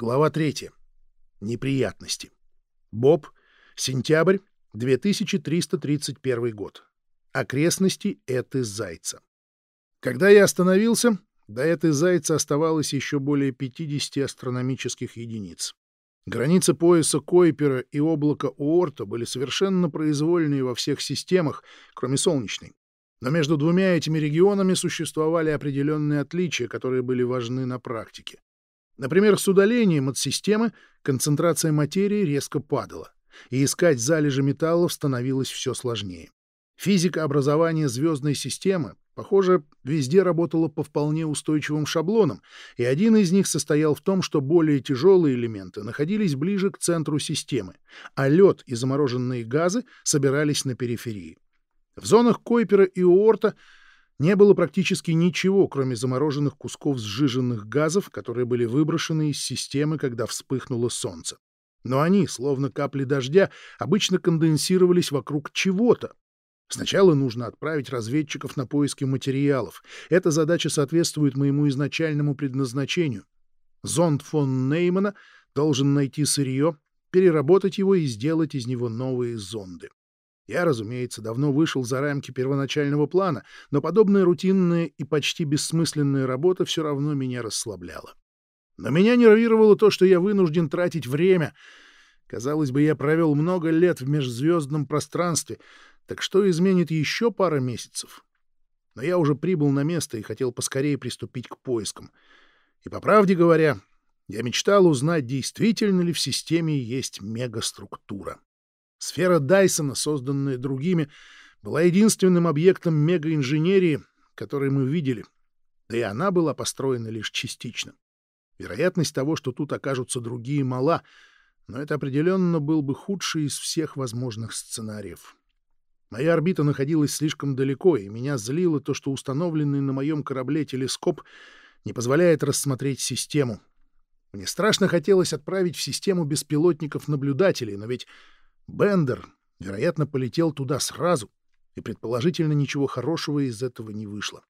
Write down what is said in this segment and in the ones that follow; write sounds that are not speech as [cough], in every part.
Глава 3. Неприятности. Боб. Сентябрь 2331 год. Окрестности Эты Зайца. Когда я остановился, до Эты Зайца оставалось еще более 50 астрономических единиц. Границы пояса Койпера и облака Уорта были совершенно произвольные во всех системах, кроме солнечной. Но между двумя этими регионами существовали определенные отличия, которые были важны на практике. Например, с удалением от системы концентрация материи резко падала, и искать залежи металлов становилось все сложнее. Физика образования звездной системы, похоже, везде работала по вполне устойчивым шаблонам, и один из них состоял в том, что более тяжелые элементы находились ближе к центру системы, а лед и замороженные газы собирались на периферии. В зонах Койпера и Уорта не было практически ничего, кроме замороженных кусков сжиженных газов, которые были выброшены из системы, когда вспыхнуло солнце. Но они, словно капли дождя, обычно конденсировались вокруг чего-то, Сначала нужно отправить разведчиков на поиски материалов. Эта задача соответствует моему изначальному предназначению. Зонд фон Неймана должен найти сырье, переработать его и сделать из него новые зонды. Я, разумеется, давно вышел за рамки первоначального плана, но подобная рутинная и почти бессмысленная работа все равно меня расслабляла. Но меня нервировало то, что я вынужден тратить время. Казалось бы, я провел много лет в межзвездном пространстве, так что изменит еще пара месяцев? Но я уже прибыл на место и хотел поскорее приступить к поискам. И, по правде говоря, я мечтал узнать, действительно ли в системе есть мегаструктура. Сфера Дайсона, созданная другими, была единственным объектом мегаинженерии, который мы видели, да и она была построена лишь частично. Вероятность того, что тут окажутся другие, мала, но это определенно был бы худший из всех возможных сценариев. Моя орбита находилась слишком далеко, и меня злило то, что установленный на моем корабле телескоп не позволяет рассмотреть систему. Мне страшно хотелось отправить в систему беспилотников-наблюдателей, но ведь Бендер, вероятно, полетел туда сразу, и предположительно ничего хорошего из этого не вышло.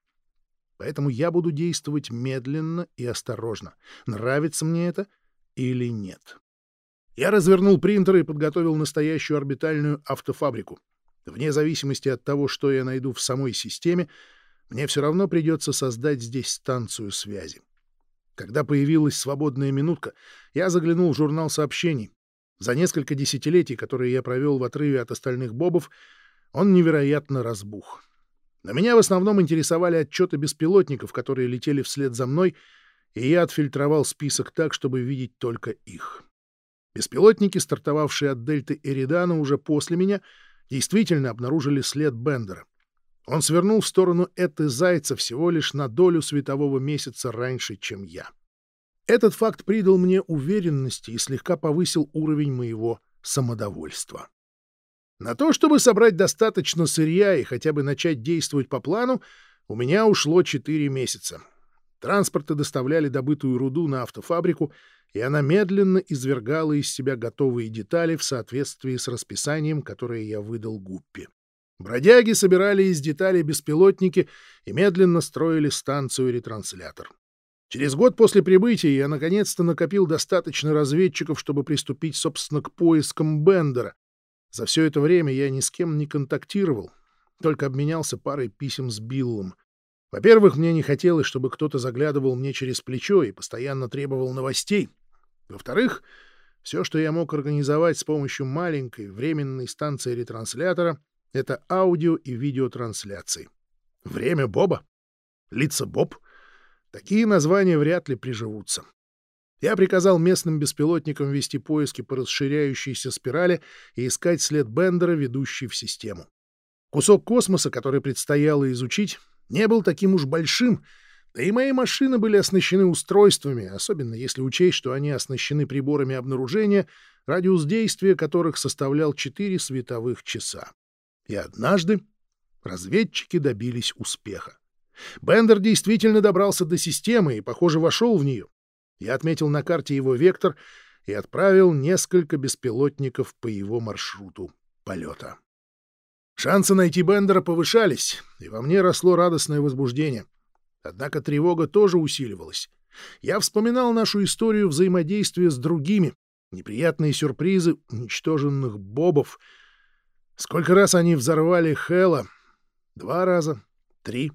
Поэтому я буду действовать медленно и осторожно, нравится мне это или нет. Я развернул принтер и подготовил настоящую орбитальную автофабрику. Вне зависимости от того, что я найду в самой системе, мне все равно придется создать здесь станцию связи. Когда появилась свободная минутка, я заглянул в журнал сообщений. За несколько десятилетий, которые я провел в отрыве от остальных бобов, он невероятно разбух. Но меня в основном интересовали отчеты беспилотников, которые летели вслед за мной, и я отфильтровал список так, чтобы видеть только их. Беспилотники, стартовавшие от дельты Эридана уже после меня — действительно обнаружили след Бендера. Он свернул в сторону Эты Зайца всего лишь на долю светового месяца раньше, чем я. Этот факт придал мне уверенности и слегка повысил уровень моего самодовольства. На то, чтобы собрать достаточно сырья и хотя бы начать действовать по плану, у меня ушло 4 месяца. Транспорты доставляли добытую руду на автофабрику, и она медленно извергала из себя готовые детали в соответствии с расписанием, которое я выдал Гуппи. Бродяги собирали из деталей беспилотники и медленно строили станцию-ретранслятор. Через год после прибытия я наконец-то накопил достаточно разведчиков, чтобы приступить, собственно, к поискам Бендера. За все это время я ни с кем не контактировал, только обменялся парой писем с Биллом. Во-первых, мне не хотелось, чтобы кто-то заглядывал мне через плечо и постоянно требовал новостей. Во-вторых, все, что я мог организовать с помощью маленькой временной станции ретранслятора, это аудио и видеотрансляции. Время Боба? Лица Боб? Такие названия вряд ли приживутся. Я приказал местным беспилотникам вести поиски по расширяющейся спирали и искать след Бендера, ведущий в систему. Кусок космоса, который предстояло изучить, не был таким уж большим, да и мои машины были оснащены устройствами, особенно если учесть, что они оснащены приборами обнаружения, радиус действия которых составлял 4 световых часа. И однажды разведчики добились успеха. Бендер действительно добрался до системы и, похоже, вошел в нее. Я отметил на карте его вектор и отправил несколько беспилотников по его маршруту полета. Шансы найти Бендера повышались, и во мне росло радостное возбуждение. Однако тревога тоже усиливалась. Я вспоминал нашу историю взаимодействия с другими, неприятные сюрпризы уничтоженных бобов. Сколько раз они взорвали Хэла? Два раза? Три?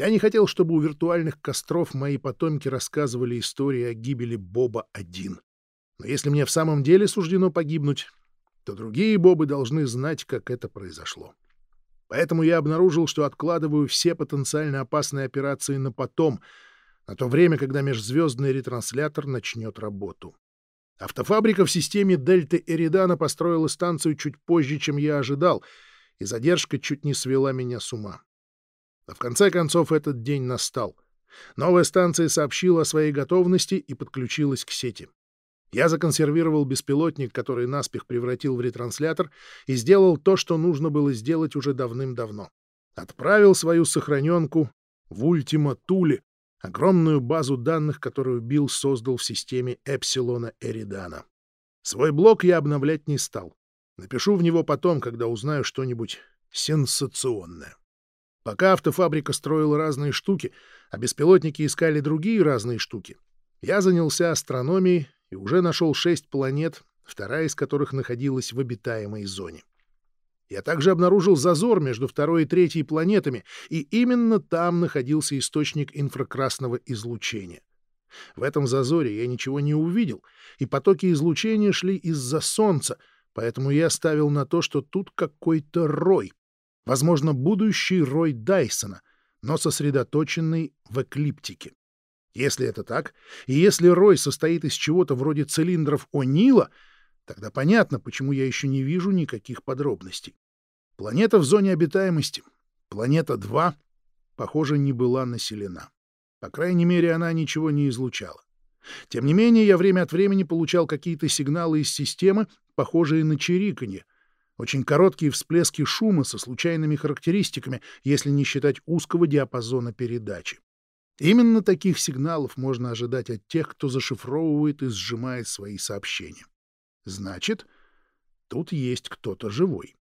Я не хотел, чтобы у виртуальных костров мои потомки рассказывали истории о гибели Боба-1. Но если мне в самом деле суждено погибнуть, то другие Бобы должны знать, как это произошло. Поэтому я обнаружил, что откладываю все потенциально опасные операции на потом, на то время, когда межзвездный ретранслятор начнет работу. Автофабрика в системе Дельты Эридана построила станцию чуть позже, чем я ожидал, и задержка чуть не свела меня с ума. В конце концов этот день настал. Новая станция сообщила о своей готовности и подключилась к сети. Я законсервировал беспилотник, который наспех превратил в ретранслятор, и сделал то, что нужно было сделать уже давным-давно. Отправил свою сохраненку в Ультима Туле, огромную базу данных, которую Билл создал в системе Эпсилона Эридана. Свой блок я обновлять не стал. Напишу в него потом, когда узнаю что-нибудь сенсационное. Пока автофабрика строила разные штуки, а беспилотники искали другие разные штуки, я занялся астрономией и уже нашел шесть планет, вторая из которых находилась в обитаемой зоне. Я также обнаружил зазор между второй и третьей планетами, и именно там находился источник инфракрасного излучения. В этом зазоре я ничего не увидел, и потоки излучения шли из-за Солнца, поэтому я ставил на то, что тут какой-то рой, возможно, будущий рой Дайсона, но сосредоточенный в эклиптике. Если это так, и если рой состоит из чего-то вроде цилиндров О'Нила, тогда понятно, почему я еще не вижу никаких подробностей. Планета в зоне обитаемости, планета 2, похоже, не была населена. По крайней мере, она ничего не излучала. Тем не менее, я время от времени получал какие-то сигналы из системы, похожие на чириканье. Очень короткие всплески шума со случайными характеристиками, если не считать узкого диапазона передачи. Именно таких сигналов можно ожидать от тех, кто зашифровывает и сжимает свои сообщения. Значит, тут есть кто-то живой.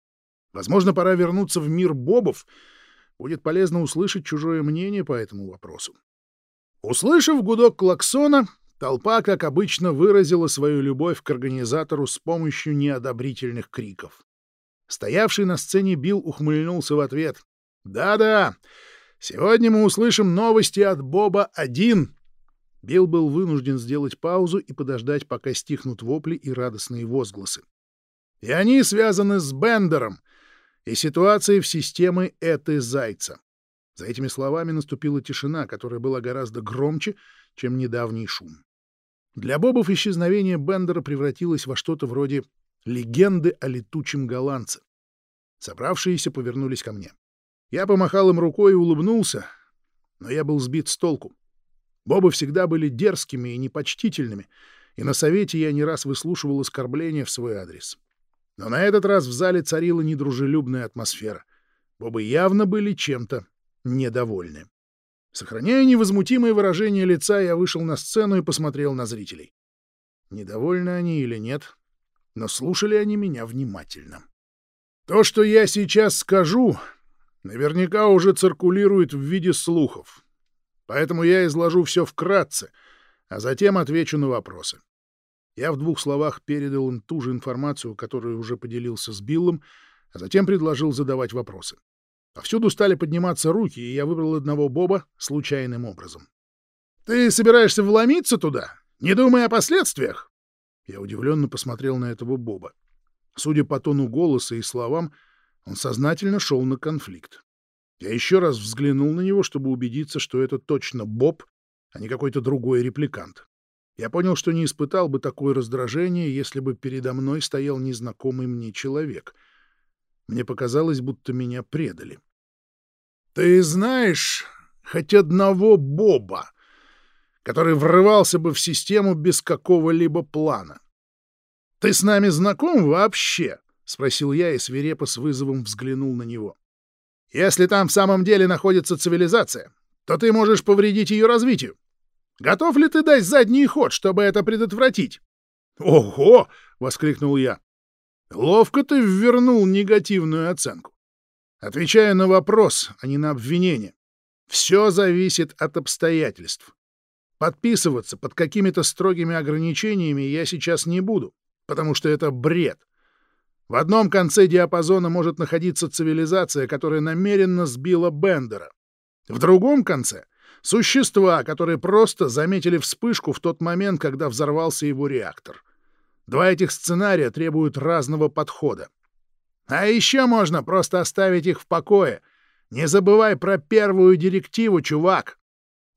Возможно, пора вернуться в мир бобов. Будет полезно услышать чужое мнение по этому вопросу. Услышав гудок клаксона, толпа, как обычно, выразила свою любовь к организатору с помощью неодобрительных криков. Стоявший на сцене Билл ухмыльнулся в ответ. «Да-да, Сегодня мы услышим новости от Боба-1. Билл был вынужден сделать паузу и подождать, пока стихнут вопли и радостные возгласы. И они связаны с Бендером и ситуацией в системе Эты Зайца. За этими словами наступила тишина, которая была гораздо громче, чем недавний шум. Для Бобов исчезновение Бендера превратилось во что-то вроде легенды о летучем голландце. Собравшиеся повернулись ко мне. Я помахал им рукой и улыбнулся, но я был сбит с толку. Бобы всегда были дерзкими и непочтительными, и на совете я не раз выслушивал оскорбления в свой адрес. Но на этот раз в зале царила недружелюбная атмосфера. Бобы явно были чем-то недовольны. Сохраняя невозмутимое выражение лица, я вышел на сцену и посмотрел на зрителей. Недовольны они или нет, но слушали они меня внимательно. То, что я сейчас скажу, наверняка уже циркулирует в виде слухов. Поэтому я изложу все вкратце, а затем отвечу на вопросы. Я в двух словах передал им ту же информацию, которую уже поделился с Биллом, а затем предложил задавать вопросы. Повсюду стали подниматься руки, и я выбрал одного Боба случайным образом. «Ты собираешься вломиться туда, не думая о последствиях?» Я удивленно посмотрел на этого Боба. Судя по тону голоса и словам, он сознательно шел на конфликт. Я еще раз взглянул на него, чтобы убедиться, что это точно Боб, а не какой-то другой репликант. Я понял, что не испытал бы такое раздражение, если бы передо мной стоял незнакомый мне человек. Мне показалось, будто меня предали. «Ты знаешь хоть одного Боба, который врывался бы в систему без какого-либо плана? Ты с нами знаком вообще?» — спросил я и свирепо с вызовом взглянул на него. «Если там в самом деле находится цивилизация, то ты можешь повредить ее развитию. Готов ли ты дать задний ход, чтобы это предотвратить?» «Ого!» — воскликнул я. «Ловко ты ввернул негативную оценку. Отвечая на вопрос, а не на обвинение. Все зависит от обстоятельств. Подписываться под какими-то строгими ограничениями я сейчас не буду, потому что это бред. В одном конце диапазона может находиться цивилизация, которая намеренно сбила Бендера. В другом конце — существа, которые просто заметили вспышку в тот момент, когда взорвался его реактор. Два этих сценария требуют разного подхода. А еще можно просто оставить их в покое. Не забывай про первую директиву, чувак.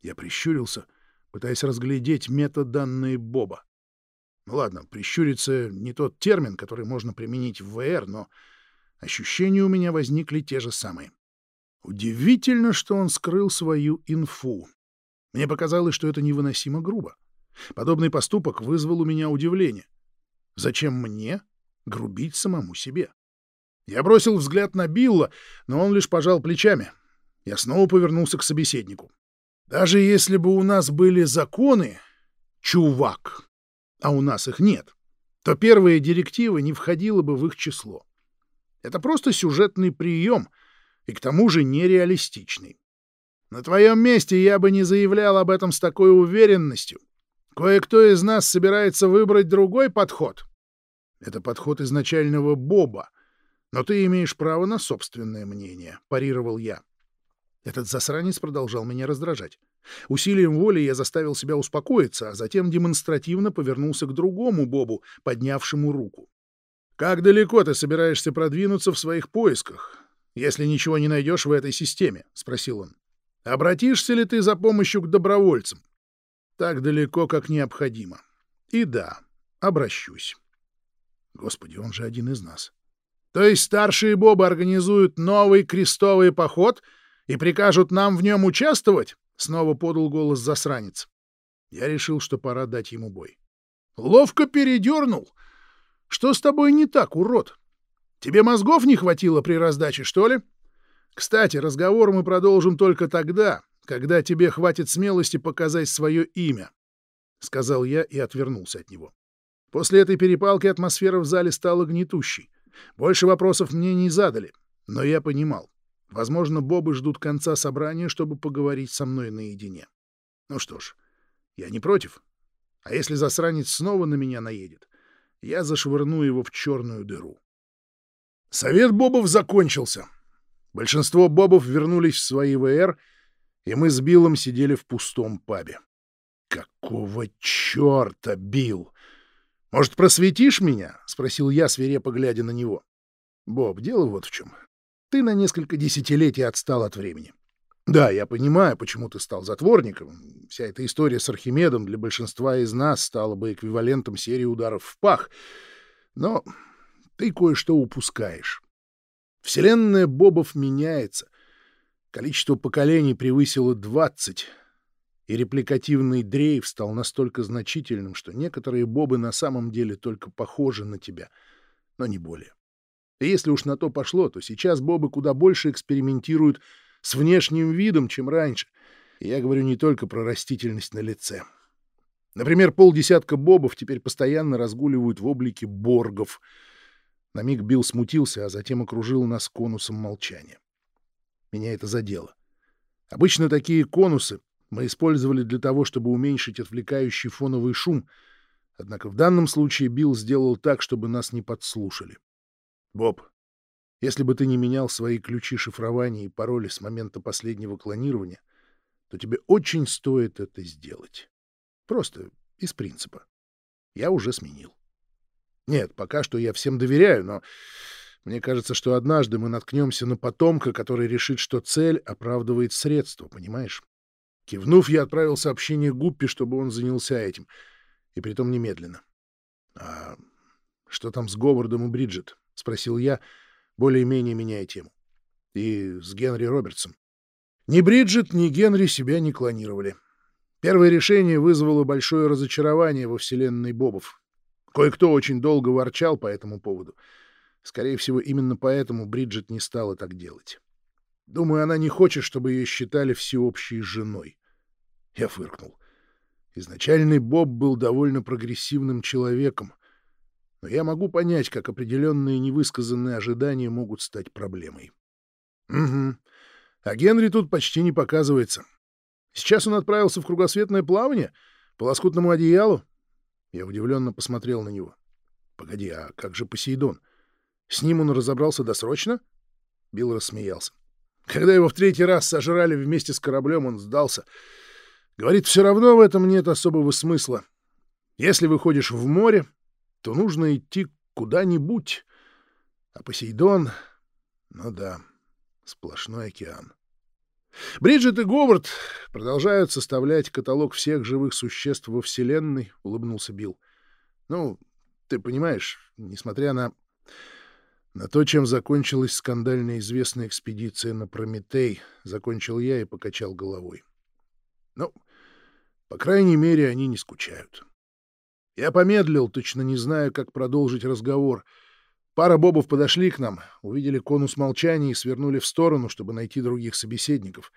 Я прищурился, пытаясь разглядеть метаданные Боба. Ну ладно, прищуриться не тот термин, который можно применить в ВР, но ощущения у меня возникли те же самые. Удивительно, что он скрыл свою инфу. Мне показалось, что это невыносимо грубо. Подобный поступок вызвал у меня удивление. Зачем мне грубить самому себе? Я бросил взгляд на Билла, но он лишь пожал плечами. Я снова повернулся к собеседнику. Даже если бы у нас были законы, чувак, а у нас их нет, то первая директива не входила бы в их число. Это просто сюжетный прием, и к тому же нереалистичный. На твоем месте я бы не заявлял об этом с такой уверенностью. Кое-кто из нас собирается выбрать другой подход. Это подход изначального Боба, но ты имеешь право на собственное мнение, — парировал я. Этот засранец продолжал меня раздражать. Усилием воли я заставил себя успокоиться, а затем демонстративно повернулся к другому Бобу, поднявшему руку. «Как далеко ты собираешься продвинуться в своих поисках, если ничего не найдешь в этой системе?» — спросил он. «Обратишься ли ты за помощью к добровольцам?» «Так далеко, как необходимо. И да, обращусь». Господи, он же один из нас. То есть старшие Бобы организуют новый крестовый поход и прикажут нам в нем участвовать? Снова подал голос засранец. Я решил, что пора дать ему бой. Ловко передернул. Что с тобой не так, урод? Тебе мозгов не хватило при раздаче, что ли? Кстати, разговор мы продолжим только тогда, когда тебе хватит смелости показать свое имя, — сказал я и отвернулся от него. После этой перепалки атмосфера в зале стала гнетущей. Больше вопросов мне не задали, но я понимал. Возможно, Бобы ждут конца собрания, чтобы поговорить со мной наедине. Ну что ж, я не против. А если засранец снова на меня наедет, я зашвырну его в черную дыру. Совет Бобов закончился. Большинство Бобов вернулись в свои ВР, и мы с Биллом сидели в пустом пабе. «Какого черта, Билл? Может, просветишь меня?» — спросил я, свирепо глядя на него. «Боб, дело вот в чем. Ты на несколько десятилетий отстал от времени. Да, я понимаю, почему ты стал затворником. Вся эта история с Архимедом для большинства из нас стала бы эквивалентом серии ударов в пах. Но ты кое-что упускаешь. Вселенная Бобов меняется. Количество поколений превысило двадцать, и репликативный дрейф стал настолько значительным, что некоторые Бобы на самом деле только похожи на тебя, но не более. И если уж на то пошло, то сейчас бобы куда больше экспериментируют с внешним видом, чем раньше. И я говорю не только про растительность на лице. Например, полдесятка бобов теперь постоянно разгуливают в облике боргов. На миг Билл смутился, а затем окружил нас конусом молчания. Меня это задело. Обычно такие конусы мы использовали для того, чтобы уменьшить отвлекающий фоновый шум, однако в данном случае Билл сделал так, чтобы нас не подслушали. Боб, если бы ты не менял свои ключи шифрования и пароли с момента последнего клонирования, то тебе очень стоит это сделать. Просто из принципа. Я уже сменил. Нет, пока что я всем доверяю, но мне кажется, что однажды мы наткнемся на потомка, который решит, что цель оправдывает средства, понимаешь? Кивнув, я отправил сообщение Гуппи, чтобы он занялся этим, и притом немедленно. А что там с Говардом и Бриджит? — спросил я, более-менее меняя тему. — И с Генри Робертсом. Ни Бриджит, ни Генри себя не клонировали. Первое решение вызвало большое разочарование во вселенной Бобов. Кое-кто очень долго ворчал по этому поводу. Скорее всего, именно поэтому Бриджит не стала так делать. Думаю, она не хочет, чтобы ее считали всеобщей женой. Я фыркнул. Изначальный Боб был довольно прогрессивным человеком, но я могу понять, как определенные невысказанные ожидания могут стать проблемой. Угу. А Генри тут почти не показывается. Сейчас он отправился в кругосветное плавание? По лоскутному одеялу? Я удивленно посмотрел на него. Погоди, а как же Посейдон? С ним он разобрался досрочно? Билл рассмеялся. Когда его в третий раз сожрали вместе с кораблем, он сдался. Говорит, все равно в этом нет особого смысла. Если выходишь в море, то нужно идти куда-нибудь. А Посейдон... Ну да, сплошной океан. Бриджит и Говард продолжают составлять каталог всех живых существ во Вселенной, — улыбнулся Билл. Ну, ты понимаешь, несмотря на... на то, чем закончилась скандально известная экспедиция на Прометей, закончил я и покачал головой. Ну, по крайней мере, они не скучают. Я помедлил, точно не знаю, как продолжить разговор — Пара бобов подошли к нам, увидели конус молчания и свернули в сторону, чтобы найти других собеседников.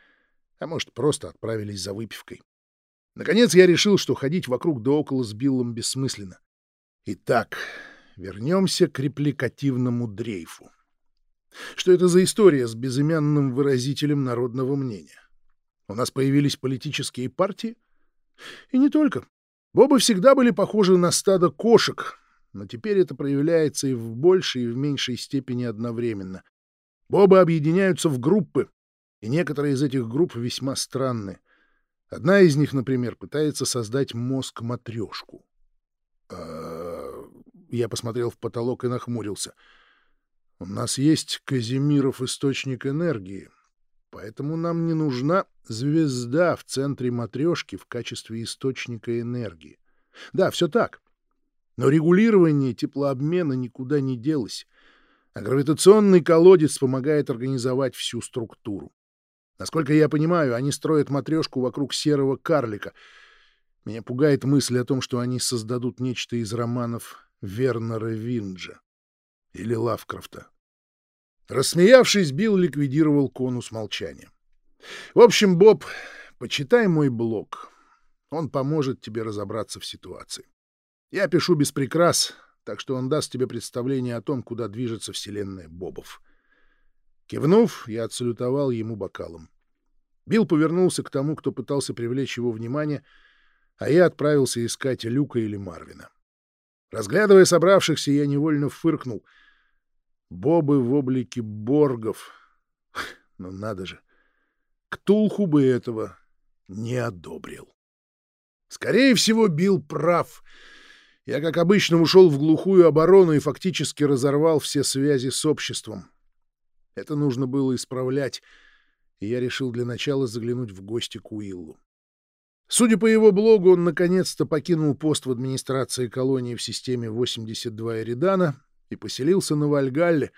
А может, просто отправились за выпивкой. Наконец я решил, что ходить вокруг да около с Биллом бессмысленно. Итак, вернемся к репликативному дрейфу. Что это за история с безымянным выразителем народного мнения? У нас появились политические партии? И не только. Бобы всегда были похожи на стадо кошек, но теперь это проявляется и в большей, и в меньшей степени одновременно. Бобы объединяются в группы, и некоторые из этих групп весьма странны. Одна из них, например, пытается создать мозг-матрешку. А... Я посмотрел в потолок и нахмурился. У нас есть Казимиров источник энергии, поэтому нам не нужна звезда в центре матрешки в качестве источника энергии. Да, все так. Но регулирование теплообмена никуда не делось, а гравитационный колодец помогает организовать всю структуру. Насколько я понимаю, они строят матрешку вокруг серого карлика. Меня пугает мысль о том, что они создадут нечто из романов Вернера Винджа или Лавкрафта. Рассмеявшись, Билл ликвидировал конус молчания. В общем, Боб, почитай мой блог. Он поможет тебе разобраться в ситуации. Я пишу без прикрас, так что он даст тебе представление о том, куда движется вселенная Бобов. Кивнув, я отсалютовал ему бокалом. Билл повернулся к тому, кто пытался привлечь его внимание, а я отправился искать Люка или Марвина. Разглядывая собравшихся, я невольно фыркнул. Бобы в облике боргов. [laughs] Ну надо же. Ктулху бы этого не одобрил. Скорее всего, Билл прав — я, как обычно, ушел в глухую оборону и фактически разорвал все связи с обществом. Это нужно было исправлять, и я решил для начала заглянуть в гости к Уиллу. Судя по его блогу, он наконец-то покинул пост в администрации колонии в системе 82 Эридана и поселился на Вальгалле,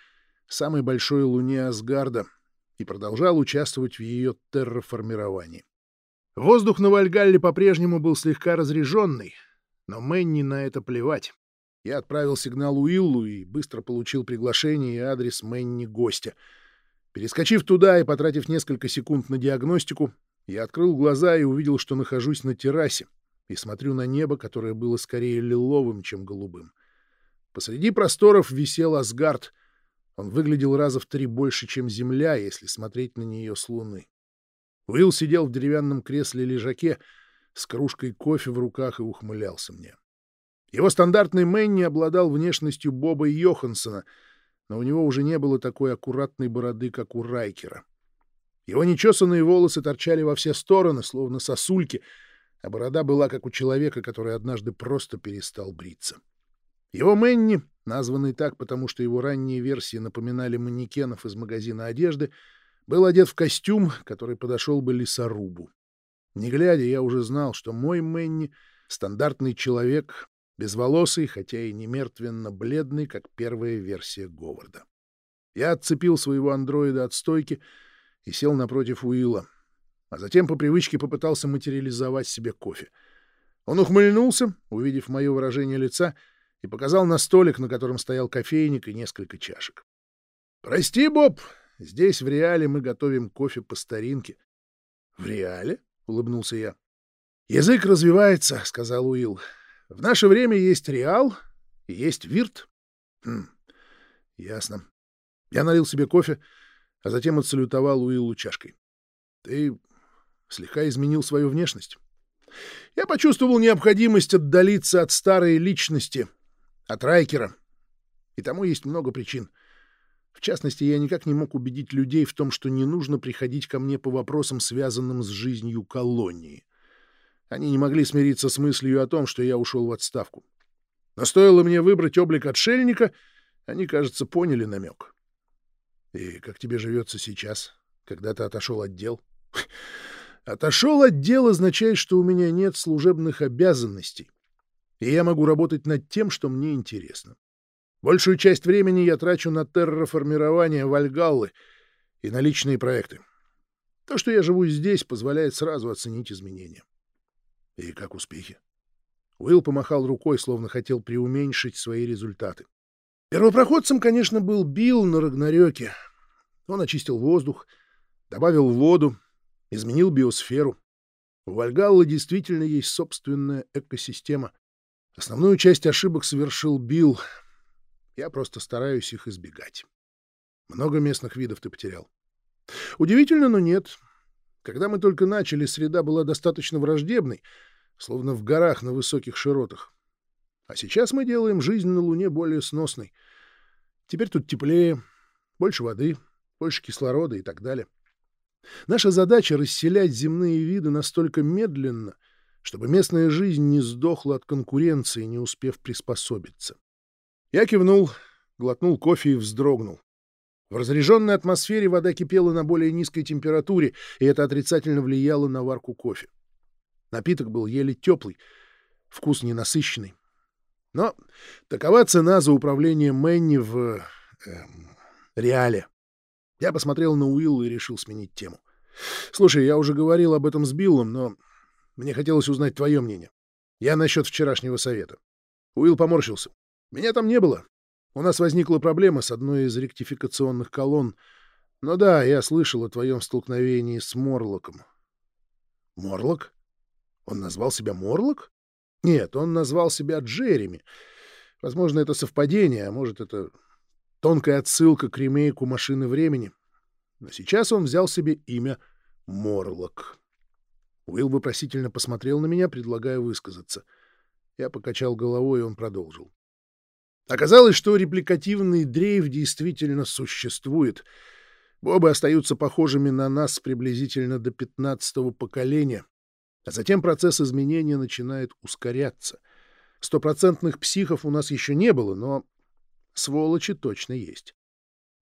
самой большой луне Асгарда, и продолжал участвовать в ее терраформировании. Воздух на Вальгалле по-прежнему был слегка разреженный, но Мэнни на это плевать. Я отправил сигнал Уиллу и быстро получил приглашение и адрес Мэнни гостя. Перескочив туда и потратив несколько секунд на диагностику, я открыл глаза и увидел, что нахожусь на террасе и смотрю на небо, которое было скорее лиловым, чем голубым. Посреди просторов висел Асгард. Он выглядел раза в три больше, чем Земля, если смотреть на нее с Луны. Уилл сидел в деревянном кресле-лежаке, с кружкой кофе в руках и ухмылялся мне. Его стандартный Мэнни обладал внешностью Боба Йоханссона, но у него уже не было такой аккуратной бороды, как у Райкера. Его нечесанные волосы торчали во все стороны, словно сосульки, а борода была как у человека, который однажды просто перестал бриться. Его Мэнни, названный так, потому что его ранние версии напоминали манекенов из магазина одежды, был одет в костюм, который подошел бы лесорубу. Не глядя, я уже знал, что мой Мэнни — стандартный человек, безволосый, хотя и не мертвенно-бледный, как первая версия Говарда. Я отцепил своего андроида от стойки и сел напротив Уилла, а затем по привычке попытался материализовать себе кофе. Он ухмыльнулся, увидев мое выражение лица, и показал на столик, на котором стоял кофейник и несколько чашек. «Прости, Боб, здесь в Реале мы готовим кофе по старинке». «В Реале?» — улыбнулся я. «Язык развивается», — сказал Уилл. «В наше время есть реал и есть вирт». «Хм, ясно». Я налил себе кофе, а затем отсалютовал Уиллу чашкой. «Ты слегка изменил свою внешность. Я почувствовал необходимость отдалиться от старой личности, от Райкера. И тому есть много причин. В частности, я никак не мог убедить людей в том, что не нужно приходить ко мне по вопросам, связанным с жизнью колонии. Они не могли смириться с мыслью о том, что я ушел в отставку. Но стоило мне выбрать облик отшельника, они, кажется, поняли намек. И как тебе живется сейчас, когда ты отошел от дел? Отошел от дел означает, что у меня нет служебных обязанностей, и я могу работать над тем, что мне интересно. Большую часть времени я трачу на терраформирование Вальгаллы и на личные проекты. То, что я живу здесь, позволяет сразу оценить изменения. И как успехи? Уилл помахал рукой, словно хотел преуменьшить свои результаты. Первопроходцем, конечно, был Билл на Рагнарёке. Он очистил воздух, добавил воду, изменил биосферу. У Вальгаллы действительно есть собственная экосистема. Основную часть ошибок совершил Билл. Я просто стараюсь их избегать. Много местных видов ты потерял. Удивительно, но нет. Когда мы только начали, среда была достаточно враждебной, словно в горах на высоких широтах. А сейчас мы делаем жизнь на Луне более сносной. Теперь тут теплее, больше воды, больше кислорода и так далее. Наша задача — расселять земные виды настолько медленно, чтобы местная жизнь не сдохла от конкуренции, не успев приспособиться. Я кивнул, глотнул кофе и вздрогнул. В разряженной атмосфере вода кипела на более низкой температуре, и это отрицательно влияло на варку кофе. Напиток был еле теплый, вкус ненасыщенный. Но такова цена за управление Мэнни в... Э, реале. Я посмотрел на Уилла и решил сменить тему. Слушай, я уже говорил об этом с Биллом, но мне хотелось узнать твое мнение. Я насчет вчерашнего совета. Уилл поморщился. Меня там не было. У нас возникла проблема с одной из ректификационных колонн. Но да, я слышал о твоем столкновении с Морлоком. Морлок? Он назвал себя Морлок? Нет, он назвал себя Джереми. Возможно, это совпадение, а может, это Тонкая отсылка к ремейку «Машины времени». Но сейчас он взял себе имя Морлок. Уилл вопросительно посмотрел на меня, предлагая высказаться. Я покачал головой, и он продолжил. Оказалось, что репликативный дрейф действительно существует. Бобы остаются похожими на нас приблизительно до пятнадцатого поколения, а затем процесс изменения начинает ускоряться. Стопроцентных психов у нас еще не было, но Сволочи точно есть.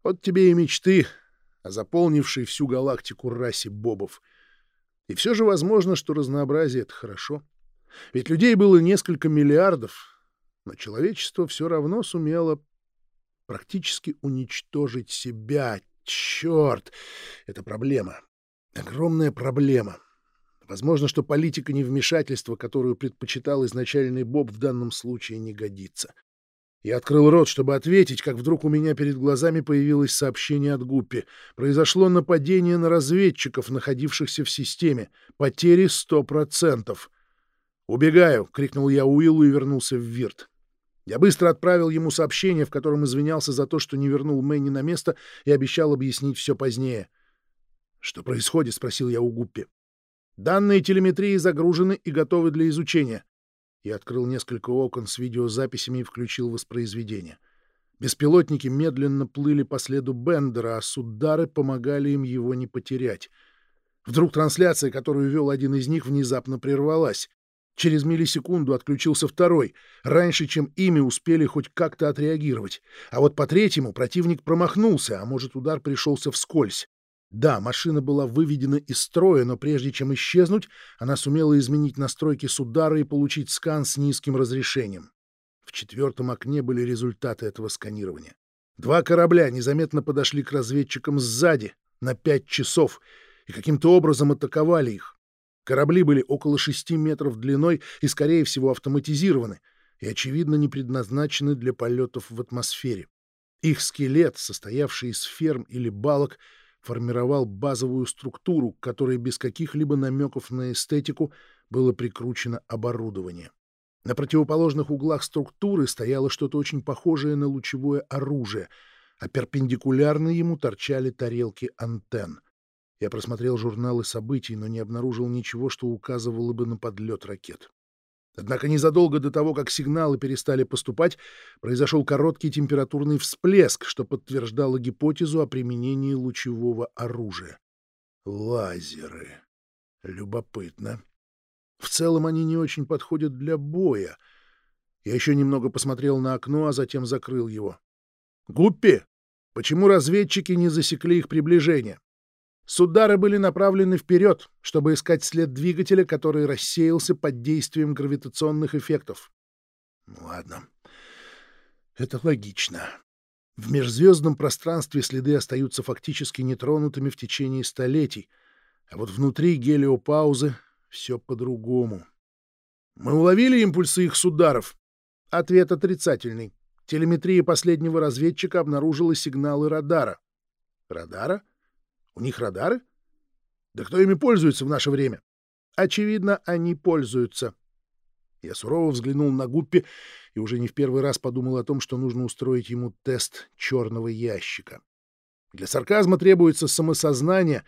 Вот тебе и мечты о заполнившей всю галактику расе бобов. И все же возможно, что разнообразие — это хорошо. Ведь людей было несколько миллиардов, но человечество все равно сумело практически уничтожить себя. Черт! Это проблема. Огромная проблема. Возможно, что политика невмешательства, которую предпочитал изначальный Боб, в данном случае не годится. Я открыл рот, чтобы ответить, как вдруг у меня перед глазами появилось сообщение от Гуппи. Произошло нападение на разведчиков, находившихся в системе. Потери сто процентов. «Убегаю!» — крикнул я Уиллу и вернулся в Вирт. Я быстро отправил ему сообщение, в котором извинялся за то, что не вернул Мэнни на место и обещал объяснить все позднее. «Что происходит?» — спросил я у Гуппи. «Данные телеметрии загружены и готовы для изучения. Я открыл несколько окон с видеозаписями и включил воспроизведение. Беспилотники медленно плыли по следу Бендера, а судары помогали им его не потерять. Вдруг трансляция, которую вел один из них, внезапно прервалась. Через миллисекунду отключился второй, раньше, чем ими успели хоть как-то отреагировать. А вот по третьему противник промахнулся, а может, удар пришелся вскользь. Да, машина была выведена из строя, но прежде чем исчезнуть, она сумела изменить настройки с удара и получить скан с низким разрешением. В четвертом окне были результаты этого сканирования. Два корабля незаметно подошли к разведчикам сзади на пять часов и каким-то образом атаковали их. Корабли были около шести метров длиной и, скорее всего, автоматизированы и, очевидно, не предназначены для полетов в атмосфере. Их скелет, состоявший из ферм или балок, формировал базовую структуру, к которой без каких-либо намеков на эстетику было прикручено оборудование. На противоположных углах структуры стояло что-то очень похожее на лучевое оружие, а перпендикулярно ему торчали тарелки антенн. Я просмотрел журналы событий, но не обнаружил ничего, что указывало бы на подлет ракет. Однако незадолго до того, как сигналы перестали поступать, произошел короткий температурный всплеск, что подтверждало гипотезу о применении лучевого оружия. Лазеры. Любопытно. В целом они не очень подходят для боя. Я еще немного посмотрел на окно, а затем закрыл его. «Гуппи, почему разведчики не засекли их приближение?» Судары были направлены вперед, чтобы искать след двигателя, который рассеялся под действием гравитационных эффектов. Ладно, это логично. В межзвездном пространстве следы остаются фактически нетронутыми в течение столетий, а вот внутри гелиопаузы все по-другому. Мы уловили импульсы их сударов. Ответ отрицательный. Телеметрия последнего разведчика обнаружила сигналы радара. Радара? У них радары? Да кто ими пользуется в наше время? Очевидно, они пользуются. Я сурово взглянул на Гуппи и уже не в первый раз подумал о том, что нужно устроить ему тест черного ящика. Для сарказма требуется самосознание,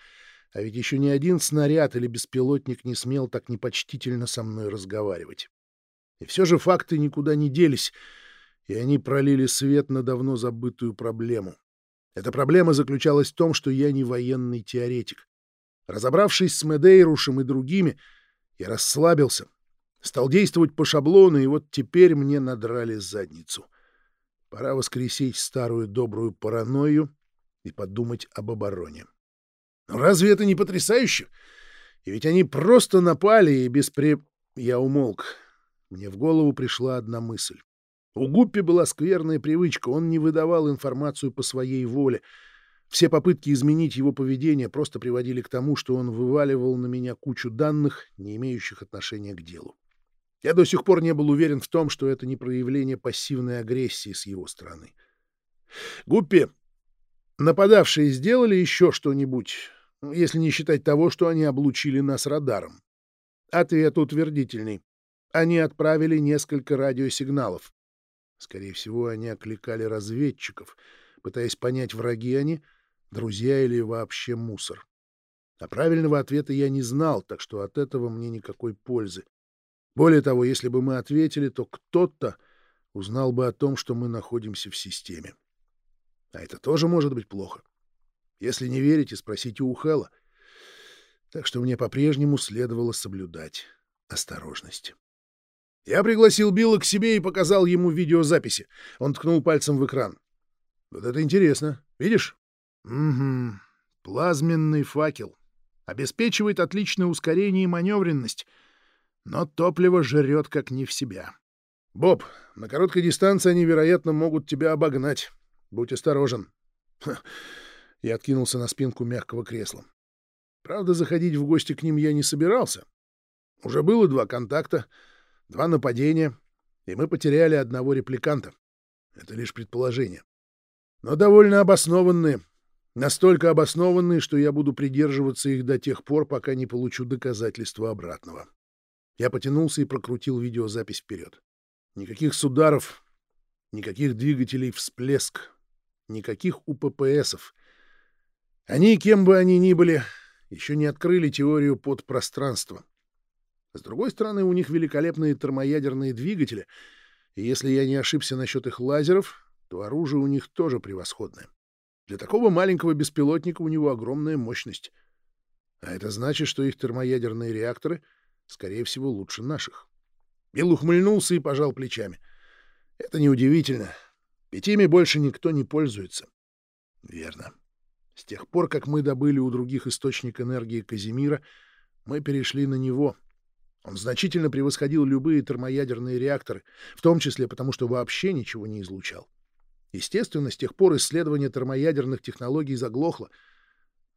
а ведь еще ни один снаряд или беспилотник не смел так непочтительно со мной разговаривать. И все же факты никуда не делись, и они пролили свет на давно забытую проблему. Эта проблема заключалась в том, что я не военный теоретик. Разобравшись с Медейрушем и другими, я расслабился, стал действовать по шаблону, и вот теперь мне надрали задницу. Пора воскресить старую добрую паранойю и подумать об обороне. Но разве это не потрясающе? И ведь они просто напали и без пре... Я умолк. Мне в голову пришла одна мысль. У Гуппи была скверная привычка, он не выдавал информацию по своей воле. Все попытки изменить его поведение просто приводили к тому, что он вываливал на меня кучу данных, не имеющих отношения к делу. Я до сих пор не был уверен в том, что это не проявление пассивной агрессии с его стороны. Гуппи, нападавшие сделали еще что-нибудь, если не считать того, что они облучили нас радаром? Ответ утвердительный. Они отправили несколько радиосигналов. Скорее всего, они окликали разведчиков, пытаясь понять, враги они, друзья или вообще мусор. А правильного ответа я не знал, так что от этого мне никакой пользы. Более того, если бы мы ответили, то кто-то узнал бы о том, что мы находимся в системе. А это тоже может быть плохо. Если не верите, спросите у Хэла. Так что мне по-прежнему следовало соблюдать осторожность. Я пригласил Билла к себе и показал ему видеозаписи. Он ткнул пальцем в экран. Вот это интересно. Видишь? Угу. Плазменный факел. Обеспечивает отличное ускорение и маневренность, но топливо жрет как не в себя. Боб, на короткой дистанции они, вероятно, могут тебя обогнать. Будь осторожен. Я откинулся на спинку мягкого кресла. Правда, заходить в гости к ним я не собирался. Уже было два контакта — Два нападения, и мы потеряли одного репликанта. Это лишь предположение. Но довольно обоснованные. Настолько обоснованные, что я буду придерживаться их до тех пор, пока не получу доказательства обратного. Я потянулся и прокрутил видеозапись вперед. Никаких сударов, никаких двигателей всплеск, никаких УППСов. Они, кем бы они ни были, еще не открыли теорию подпространства. С другой стороны, у них великолепные термоядерные двигатели, и если я не ошибся насчет их лазеров, то оружие у них тоже превосходное. Для такого маленького беспилотника у него огромная мощность. А это значит, что их термоядерные реакторы, скорее всего, лучше наших. Билл ухмыльнулся и пожал плечами. Это неудивительно. Ведь ими больше никто не пользуется. Верно. С тех пор, как мы добыли у других источник энергии Казимира, мы перешли на него — он значительно превосходил любые термоядерные реакторы, в том числе потому, что вообще ничего не излучал. Естественно, с тех пор исследование термоядерных технологий заглохло,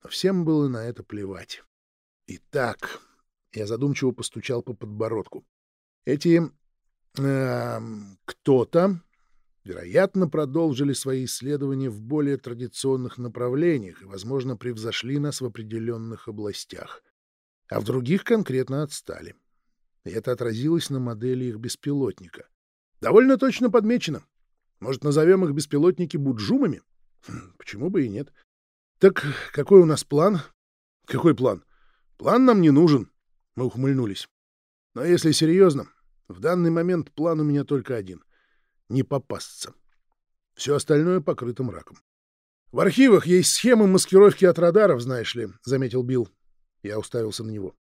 но всем было на это плевать. Итак, я задумчиво постучал по подбородку. Эти э, кто-то, вероятно, продолжили свои исследования в более традиционных направлениях и, возможно, превзошли нас в определенных областях, а в других конкретно отстали. — и это отразилось на модели их беспилотника. Довольно точно подмечено. Может, назовем их беспилотники буджумами? Хм, почему бы и нет? Так какой у нас план? Какой план? План нам не нужен. Мы ухмыльнулись. Но если серьезно, в данный момент план у меня только один — не попасться. Все остальное покрыто мраком. В архивах есть схемы маскировки от радаров, знаешь ли, — заметил Билл. Я уставился на него.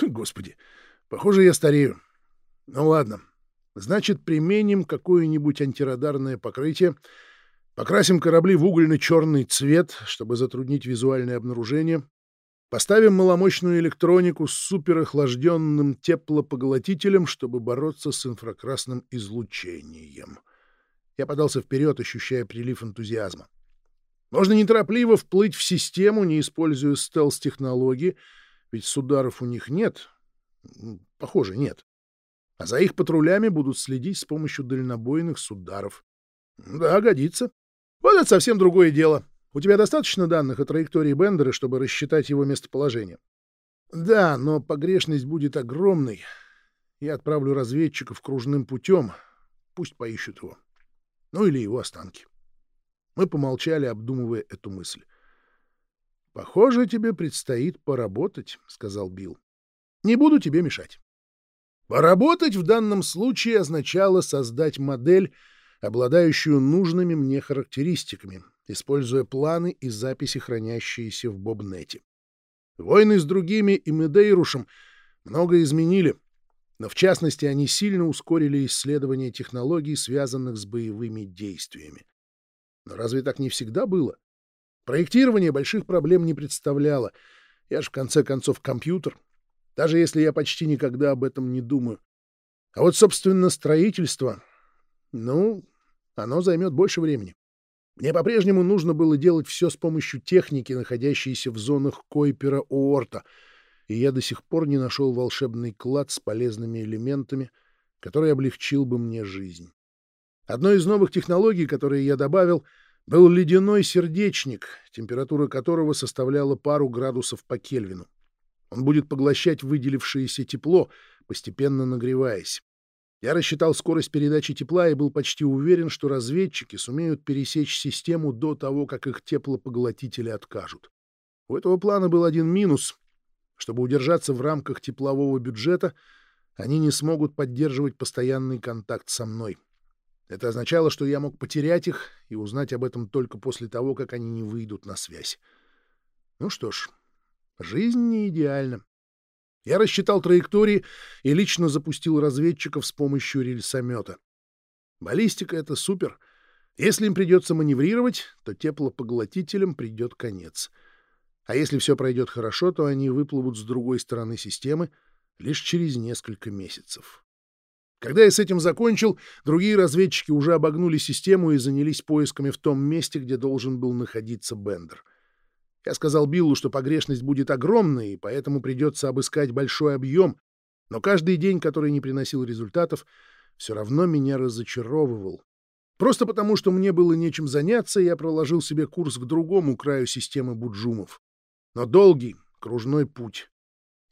Господи, похоже, я старею. Ну ладно. Значит, применим какое-нибудь антирадарное покрытие, покрасим корабли в угольно-черный цвет, чтобы затруднить визуальное обнаружение, поставим маломощную электронику с суперохлажденным теплопоглотителем, чтобы бороться с инфракрасным излучением. Я подался вперед, ощущая прилив энтузиазма. Можно неторопливо вплыть в систему, не используя стелс-технологии, ведь сударов у них нет. Похоже, нет. А за их патрулями будут следить с помощью дальнобойных сударов. Да, годится. Вот это совсем другое дело. У тебя достаточно данных о траектории Бендера, чтобы рассчитать его местоположение? Да, но погрешность будет огромной. Я отправлю разведчиков кружным путем. Пусть поищут его. Ну или его останки. Мы помолчали, обдумывая эту мысль. «Похоже, тебе предстоит поработать», — сказал Билл. «Не буду тебе мешать». Поработать в данном случае означало создать модель, обладающую нужными мне характеристиками, используя планы и записи, хранящиеся в Бобнете. Войны с другими и Медейрушем много изменили, но в частности они сильно ускорили исследование технологий, связанных с боевыми действиями. Но разве так не всегда было? Проектирование больших проблем не представляло. Я же, в конце концов, компьютер. Даже если я почти никогда об этом не думаю. А вот, собственно, строительство... Ну, оно займет больше времени. Мне по-прежнему нужно было делать все с помощью техники, находящейся в зонах Койпера Уорта, и я до сих пор не нашел волшебный клад с полезными элементами, который облегчил бы мне жизнь. Одной из новых технологий, которые я добавил — был ледяной сердечник, температура которого составляла пару градусов по Кельвину. Он будет поглощать выделившееся тепло, постепенно нагреваясь. Я рассчитал скорость передачи тепла и был почти уверен, что разведчики сумеют пересечь систему до того, как их теплопоглотители откажут. У этого плана был один минус. Чтобы удержаться в рамках теплового бюджета, они не смогут поддерживать постоянный контакт со мной. Это означало, что я мог потерять их и узнать об этом только после того, как они не выйдут на связь. Ну что ж, жизнь не идеальна. Я рассчитал траектории и лично запустил разведчиков с помощью рельсомета. Баллистика — это супер. Если им придется маневрировать, то теплопоглотителям придет конец. А если все пройдет хорошо, то они выплывут с другой стороны системы лишь через несколько месяцев. Когда я с этим закончил, другие разведчики уже обогнули систему и занялись поисками в том месте, где должен был находиться Бендер. Я сказал Биллу, что погрешность будет огромной, и поэтому придется обыскать большой объем, но каждый день, который не приносил результатов, все равно меня разочаровывал. Просто потому, что мне было нечем заняться, я проложил себе курс к другому краю системы Буджумов. Но долгий, кружной путь.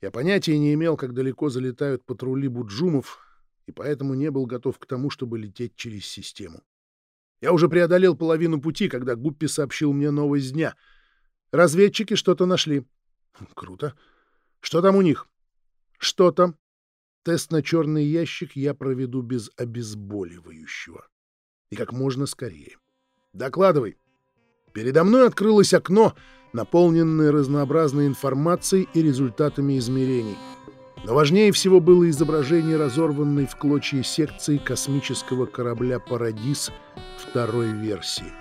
Я понятия не имел, как далеко залетают патрули Буджумов, и поэтому не был готов к тому, чтобы лететь через систему. Я уже преодолел половину пути, когда Гуппи сообщил мне новость дня. Разведчики что-то нашли. Круто. Что там у них? Что там? Тест на черный ящик я проведу без обезболивающего. И как можно скорее. Докладывай. Передо мной открылось окно, наполненное разнообразной информацией и результатами измерений. Но важнее всего было изображение разорванной в клочья секции космического корабля «Парадис» второй версии.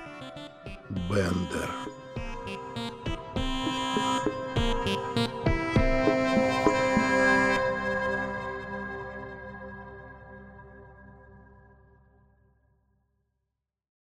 Бендер.